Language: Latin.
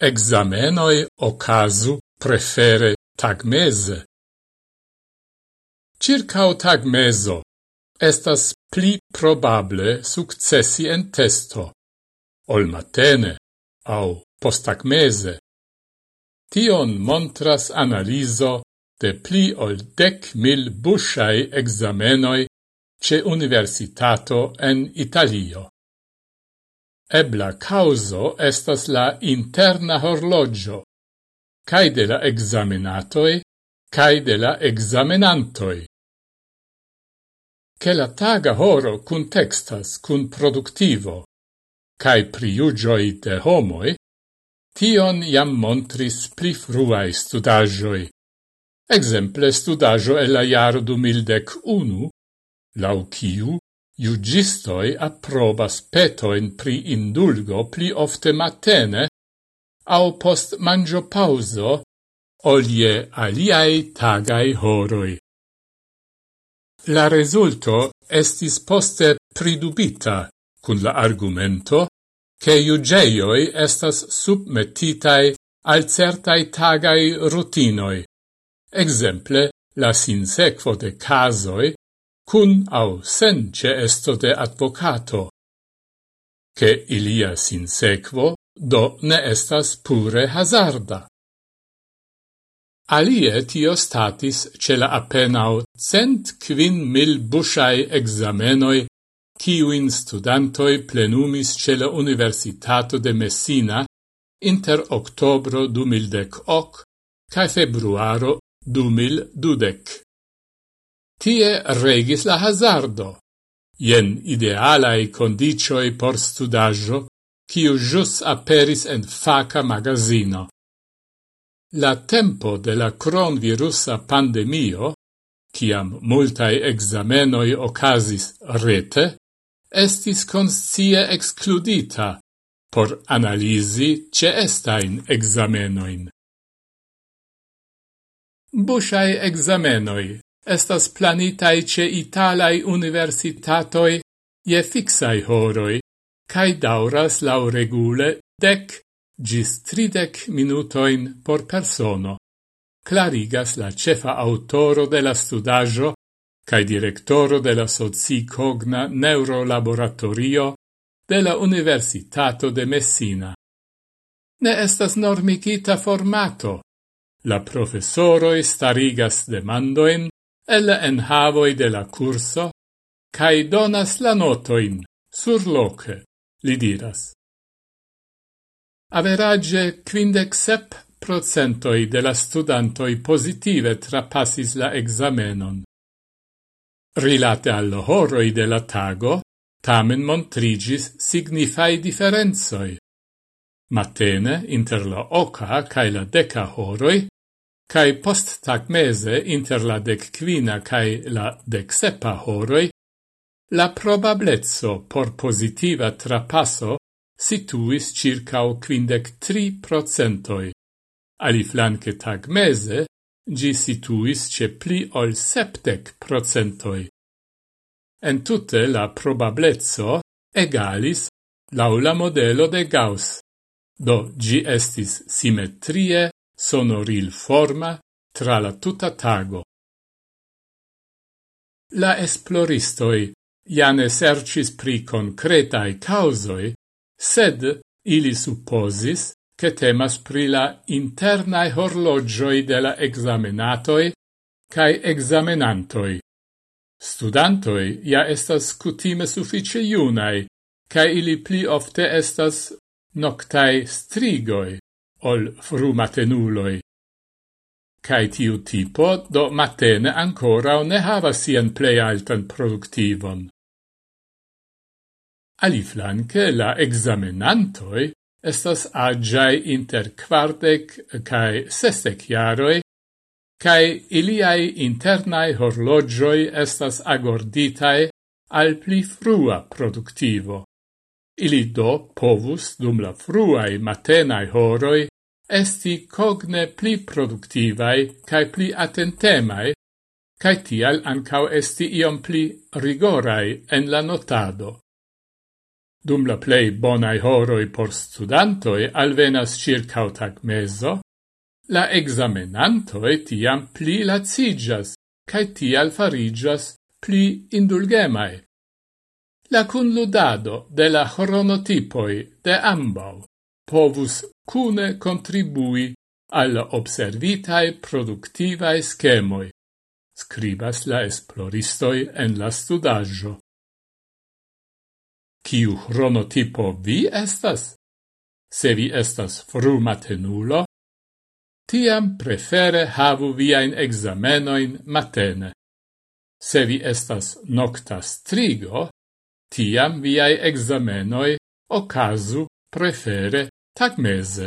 Examenoi ocasu prefere tagmese. Circau tagmeso estas pli probable successi en testo, ol matene au postagmese. Tion montras analizo de pli ol dec mil busciai examenoi ce universitato en Italio. Ebla causo estas la interna horlogio, cae de la examenatoi, cae de la examenantoi. Che la taga horo contextas cun productivo, cae priugioi de homoi, tion jam montris pli fruae studagioi. Exemple studajo e la jaro du mildec unu, lau kiu Iugistoi approbas petoin pri indulgo pli ofte matene au post mangio pauso olie aliai tagai horoi. La resulto estis poste pridubita cun la argumento che iugeioi estas submetitai al certai tagai rutinoi. Exemple, la sinsequo de casoi cun au sen ce esto de advocato, che ilia sinsequo do ne estas pure hazarda. Alie tio statis ce la appenao cent quin mil bushai examenoi ciuin studantoi plenumis ce la Universitato de Messina inter octobro 2010 cae februaro 2012. Tie regis la hazardo. Jen idealae condicioi por studaggio, kiu jus aperis en faca magazino. La tempo de la cronvirusa pandemio, ciam multae examenoi ocasis rete, estis conscie excludita por analisi ce estain examenoin. Bushae examenoi estas planitai ce italai universitatoi je fixai horoi, cae dauras lau regule dec gis tridec minutoin por persono. Clarigas la cefa autoro de la studaggio cae directoro de la Socicogna Neurolaboratorio de la Universitato de Messina. Ne estas normicita formato. La professoroi starigas demandoin el en enhavoi de la curso, cae donas la notoin, surloce, li diras. Average quindec sep procentoi de la studantoi positive trapassis la examenon. Rilate al horoi de la tago, tamen montrigis signifai differenzoi. Matene, inter la oca cae la deca horoi, cae post tac mese inter la dec quina cae la dec sepa horoi, la probablezzo por positiva trapasso situis circao quindec tri procentoi. Ali flanque tag mese, gi situis ce pli ol septec procentoi. En tutte la probablezzo egalis laula modelo de Gauss, do gi estis simetrie sonoril forma tra la tuta tago. La esploristoi jane sercis pri concretae causoi, sed ili supposis che temas pri la internae horlogioi de la examenatoi cae examenantoi. Studantoi ja estas cutime suffice iunae, cae ili pli ofte estas noctae strigoi ol fru matenuloi. Cai tiu tipo do matene ancora ne hava sian plei altan productivon. Aliflanque la examenantoi estas agiae inter quardec cae sestec iaroi, cae iliai internae horlogioi estas agorditae al pli frua productivo. Ili do povus dum la fruae matenae horoi esti cogne pli productivae cae pli attentemae, cae tial ancau esti iom pli rigorai en la notado. Dum la plei bonai horoi por studantoi alvenas circa tac meso, la examenantoi tiam pli lacigas, cae tial farigas pli indulgemai. La cunludado de la chronotipoi de ambau povus cune contribui al observitae productivae schemoi, scribas la esploristoi en la studaggio. Ciu chronotipo vi estas? Se vi estas frumatenulo, tiam prefere havu viain examenoin matene. Se vi estas nocta strigo, tiam viai examenoi ocasu prefere Tagmiz